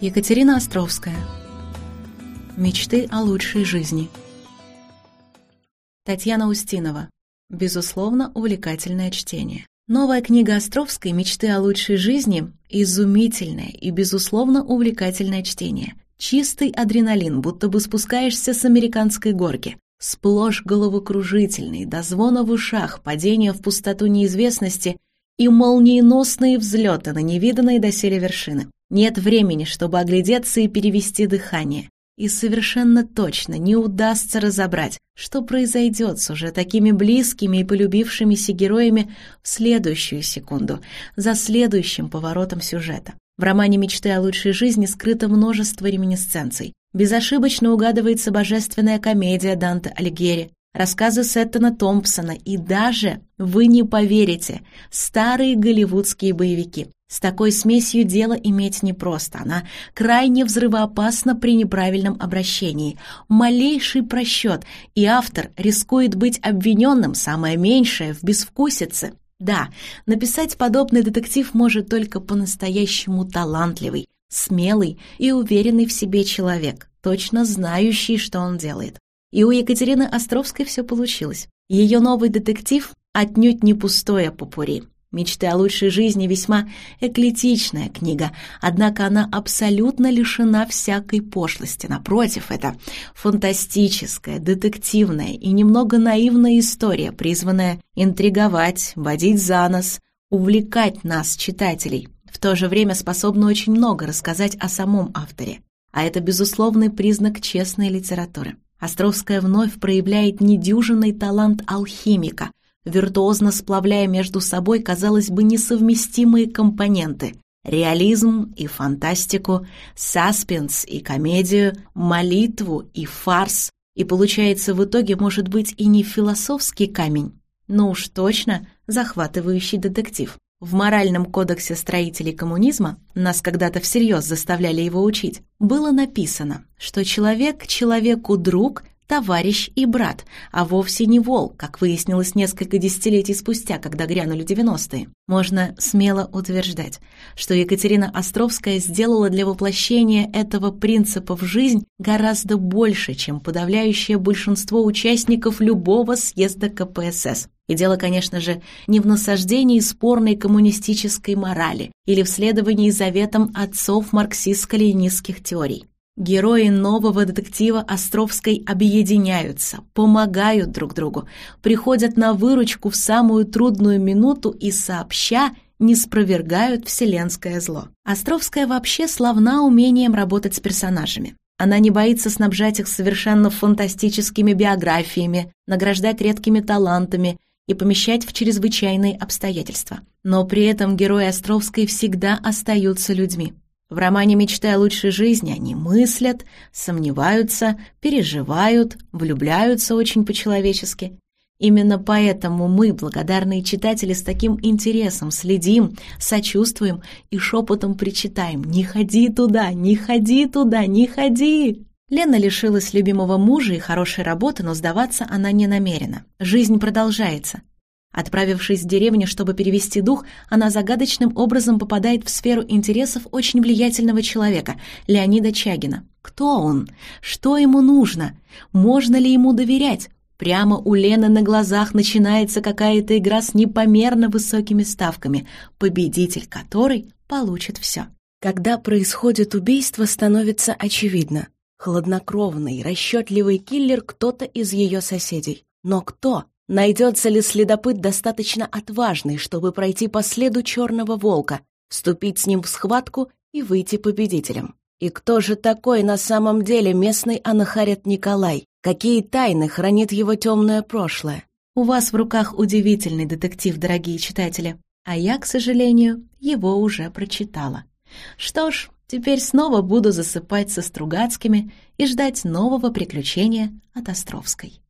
Екатерина Островская. Мечты о лучшей жизни. Татьяна Устинова. Безусловно, увлекательное чтение. Новая книга Островской «Мечты о лучшей жизни» — изумительное и, безусловно, увлекательное чтение. Чистый адреналин, будто бы спускаешься с американской горки. Сплошь головокружительный, до звона в ушах, падение в пустоту неизвестности и молниеносные взлеты на невиданные доселе вершины. Нет времени, чтобы оглядеться и перевести дыхание. И совершенно точно не удастся разобрать, что произойдет с уже такими близкими и полюбившимися героями в следующую секунду, за следующим поворотом сюжета. В романе «Мечты о лучшей жизни» скрыто множество реминисценций. Безошибочно угадывается божественная комедия Данте Алигьери, рассказы Сеттона Томпсона и даже, вы не поверите, старые голливудские боевики. С такой смесью дело иметь непросто. Она крайне взрывоопасна при неправильном обращении. Малейший просчет, и автор рискует быть обвиненным, самое меньшее, в безвкусице. Да, написать подобный детектив может только по-настоящему талантливый, смелый и уверенный в себе человек, точно знающий, что он делает. И у Екатерины Островской все получилось. Ее новый детектив отнюдь не пустое попури. «Мечты о лучшей жизни» весьма эклетичная книга, однако она абсолютно лишена всякой пошлости. Напротив, это фантастическая, детективная и немного наивная история, призванная интриговать, водить за нос, увлекать нас, читателей. В то же время способна очень много рассказать о самом авторе. А это безусловный признак честной литературы. Островская вновь проявляет недюжинный талант алхимика – виртуозно сплавляя между собой, казалось бы, несовместимые компоненты — реализм и фантастику, саспенс и комедию, молитву и фарс. И получается, в итоге может быть и не философский камень, но уж точно захватывающий детектив. В моральном кодексе строителей коммунизма, нас когда-то всерьез заставляли его учить, было написано, что человек человеку друг товарищ и брат, а вовсе не волк, как выяснилось несколько десятилетий спустя, когда грянули 90-е. Можно смело утверждать, что Екатерина Островская сделала для воплощения этого принципа в жизнь гораздо больше, чем подавляющее большинство участников любого съезда КПСС. И дело, конечно же, не в насаждении спорной коммунистической морали или в следовании заветам отцов марксистско-ленинских теорий. Герои нового детектива Островской объединяются, помогают друг другу, приходят на выручку в самую трудную минуту и сообща не спровергают вселенское зло. Островская вообще славна умением работать с персонажами. Она не боится снабжать их совершенно фантастическими биографиями, награждать редкими талантами и помещать в чрезвычайные обстоятельства. Но при этом герои Островской всегда остаются людьми. В романе «Мечты о лучшей жизни» они мыслят, сомневаются, переживают, влюбляются очень по-человечески. Именно поэтому мы, благодарные читатели, с таким интересом следим, сочувствуем и шепотом причитаем «Не ходи туда, не ходи туда, не ходи!» Лена лишилась любимого мужа и хорошей работы, но сдаваться она не намерена. Жизнь продолжается. Отправившись в деревню, чтобы перевести дух, она загадочным образом попадает в сферу интересов очень влиятельного человека, Леонида Чагина. Кто он? Что ему нужно? Можно ли ему доверять? Прямо у Лены на глазах начинается какая-то игра с непомерно высокими ставками, победитель которой получит все. Когда происходит убийство, становится очевидно. Хладнокровный, расчетливый киллер кто-то из ее соседей. Но кто? Найдется ли следопыт достаточно отважный, чтобы пройти по следу черного волка, вступить с ним в схватку и выйти победителем? И кто же такой на самом деле местный анахарет Николай? Какие тайны хранит его темное прошлое? У вас в руках удивительный детектив, дорогие читатели, а я, к сожалению, его уже прочитала. Что ж, теперь снова буду засыпать со Стругацкими и ждать нового приключения от Островской.